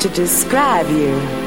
to describe you.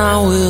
Ook op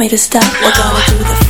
made a stop. We're gonna do the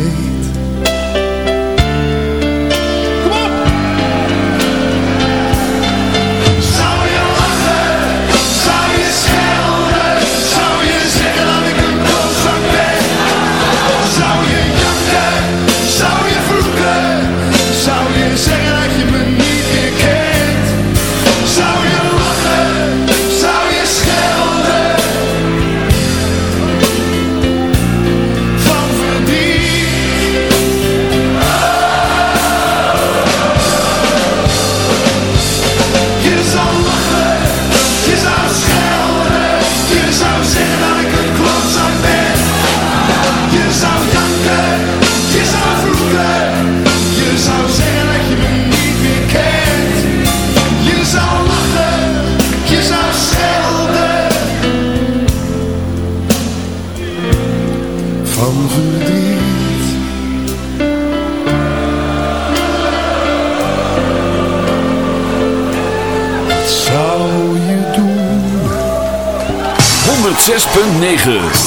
Mixes.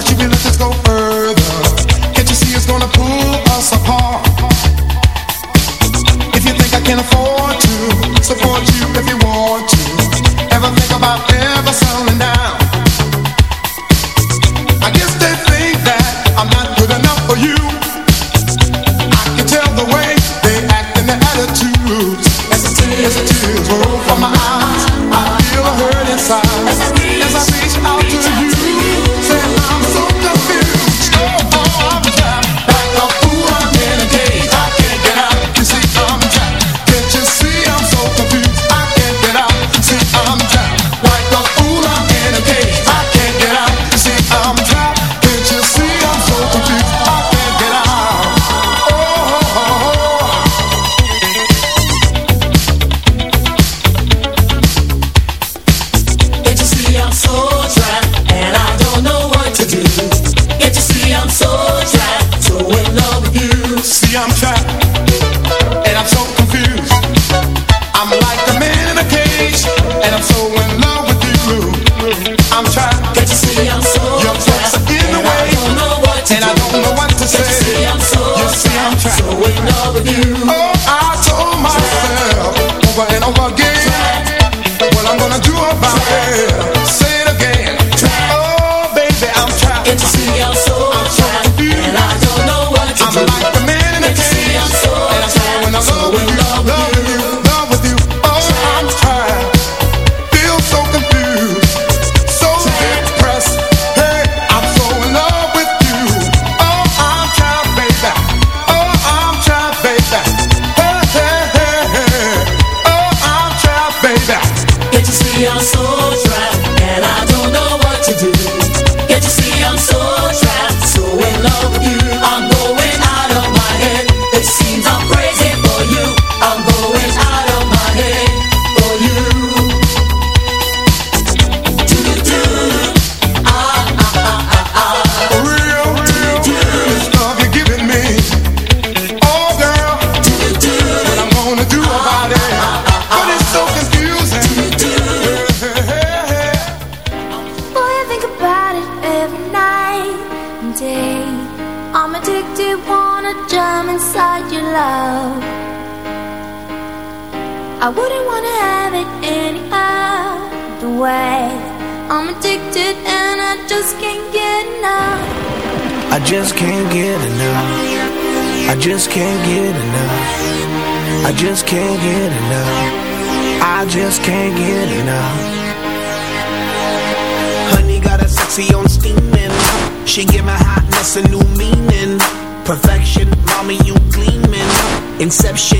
Cause she will can't get enough. I just can't get enough. Honey got a sexy on steaming. She give my hotness a new meaning. Perfection, mommy, you gleaming. Inception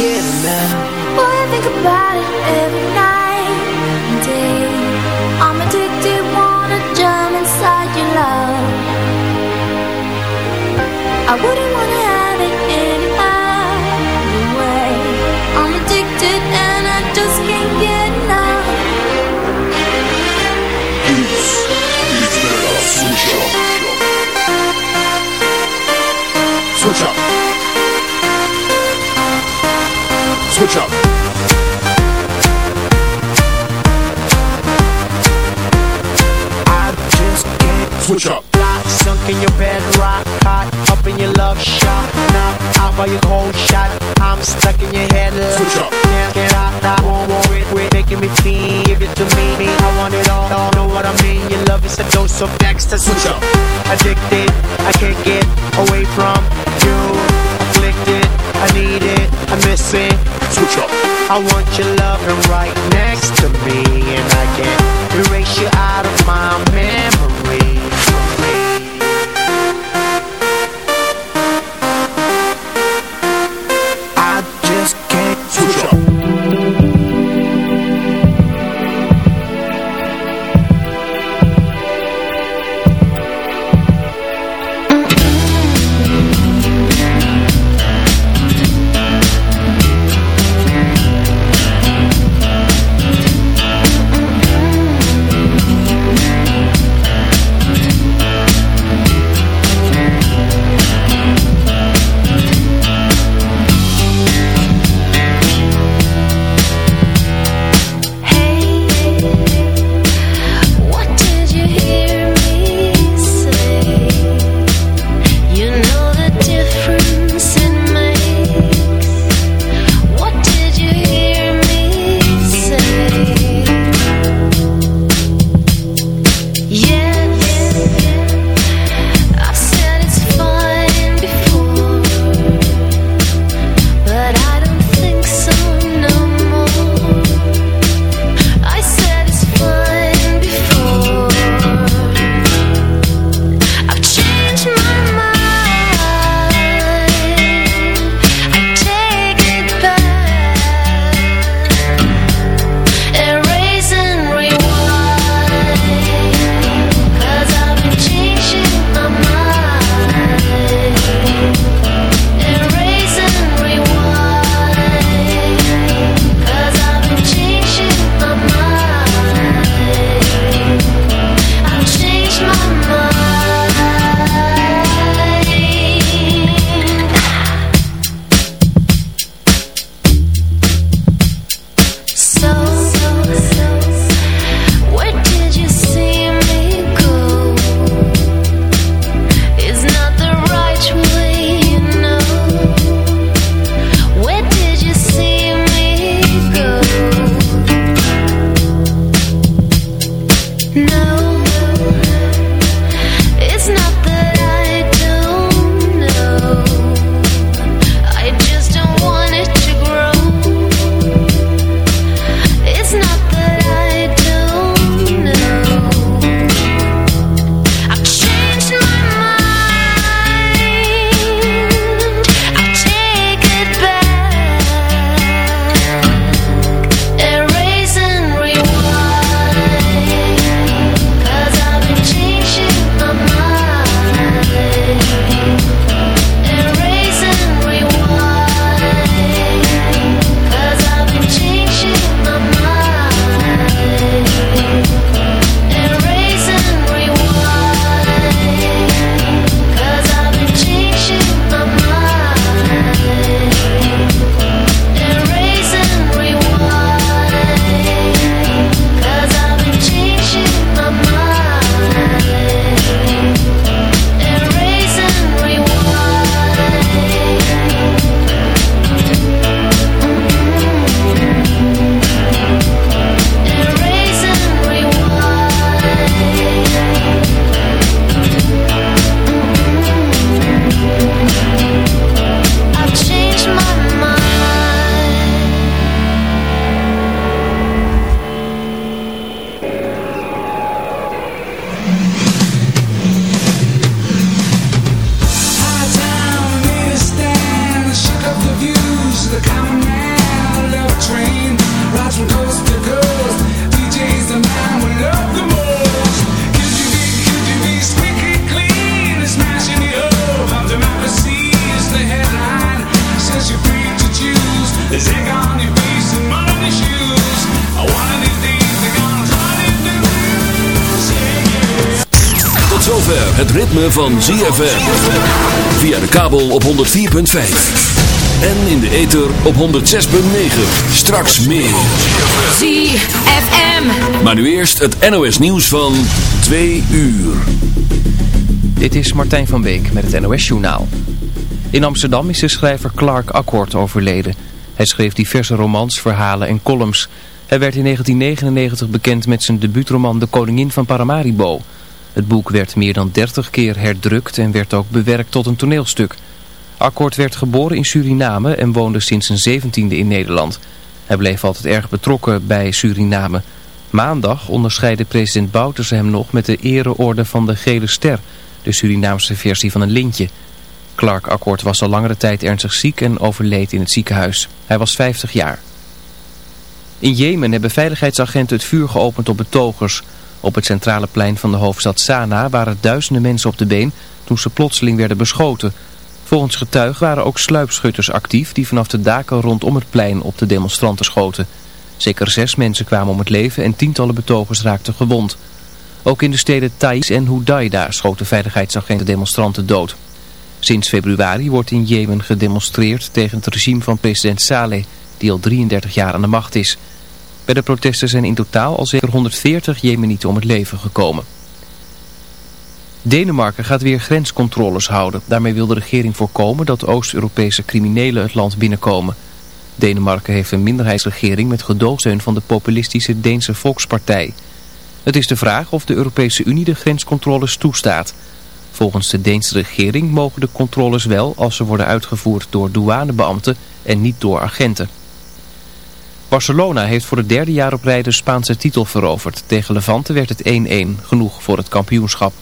I think about it every night and day. I'm addicted I wouldn't wanna up I just can't Switch up. Sunk in your bed, rock hot Up in your love shot. Now out by your cold shot I'm stuck in your head Switch up. Can't get out, I won't worry Quit making me feel Give it to me, me I want it all, all Know what I mean. Your love is a dose of Dexter Switch up. Addicted I can't get away from you. Afflicted I need it I miss it Switch up I want your loving right next to me And I can't erase you out van ZFM. Via de kabel op 104.5. En in de ether op 106.9. Straks meer. ZFM. Maar nu eerst het NOS nieuws van 2 uur. Dit is Martijn van Beek met het NOS journaal. In Amsterdam is de schrijver Clark Akkord overleden. Hij schreef diverse romans, verhalen en columns. Hij werd in 1999 bekend met zijn debuutroman De Koningin van Paramaribo... Het boek werd meer dan 30 keer herdrukt en werd ook bewerkt tot een toneelstuk. Akkoord werd geboren in Suriname en woonde sinds zijn zeventiende in Nederland. Hij bleef altijd erg betrokken bij Suriname. Maandag onderscheidde president Bouterse hem nog met de ereorde van de Gele Ster, de Surinaamse versie van een lintje. Clark Akkoord was al langere tijd ernstig ziek en overleed in het ziekenhuis. Hij was 50 jaar. In Jemen hebben veiligheidsagenten het vuur geopend op betogers... Op het centrale plein van de hoofdstad Sanaa waren duizenden mensen op de been toen ze plotseling werden beschoten. Volgens getuigen waren ook sluipschutters actief die vanaf de daken rondom het plein op de demonstranten schoten. Zeker zes mensen kwamen om het leven en tientallen betogers raakten gewond. Ook in de steden Thais en Hudaida schoten veiligheidsagenten demonstranten dood. Sinds februari wordt in Jemen gedemonstreerd tegen het regime van president Saleh, die al 33 jaar aan de macht is. Bij de protesten zijn in totaal al zeker 140 Jemenieten om het leven gekomen. Denemarken gaat weer grenscontroles houden. Daarmee wil de regering voorkomen dat Oost-Europese criminelen het land binnenkomen. Denemarken heeft een minderheidsregering met gedoogsteun van de populistische Deense Volkspartij. Het is de vraag of de Europese Unie de grenscontroles toestaat. Volgens de Deense regering mogen de controles wel als ze worden uitgevoerd door douanebeambten en niet door agenten. Barcelona heeft voor het derde jaar op rij de Spaanse titel veroverd. Tegen Levante werd het 1-1, genoeg voor het kampioenschap.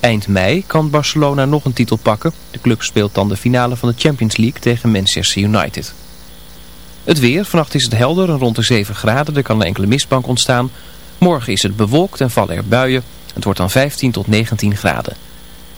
Eind mei kan Barcelona nog een titel pakken. De club speelt dan de finale van de Champions League tegen Manchester United. Het weer, vannacht is het helder en rond de 7 graden. Er kan een enkele mistbank ontstaan. Morgen is het bewolkt en vallen er buien. Het wordt dan 15 tot 19 graden.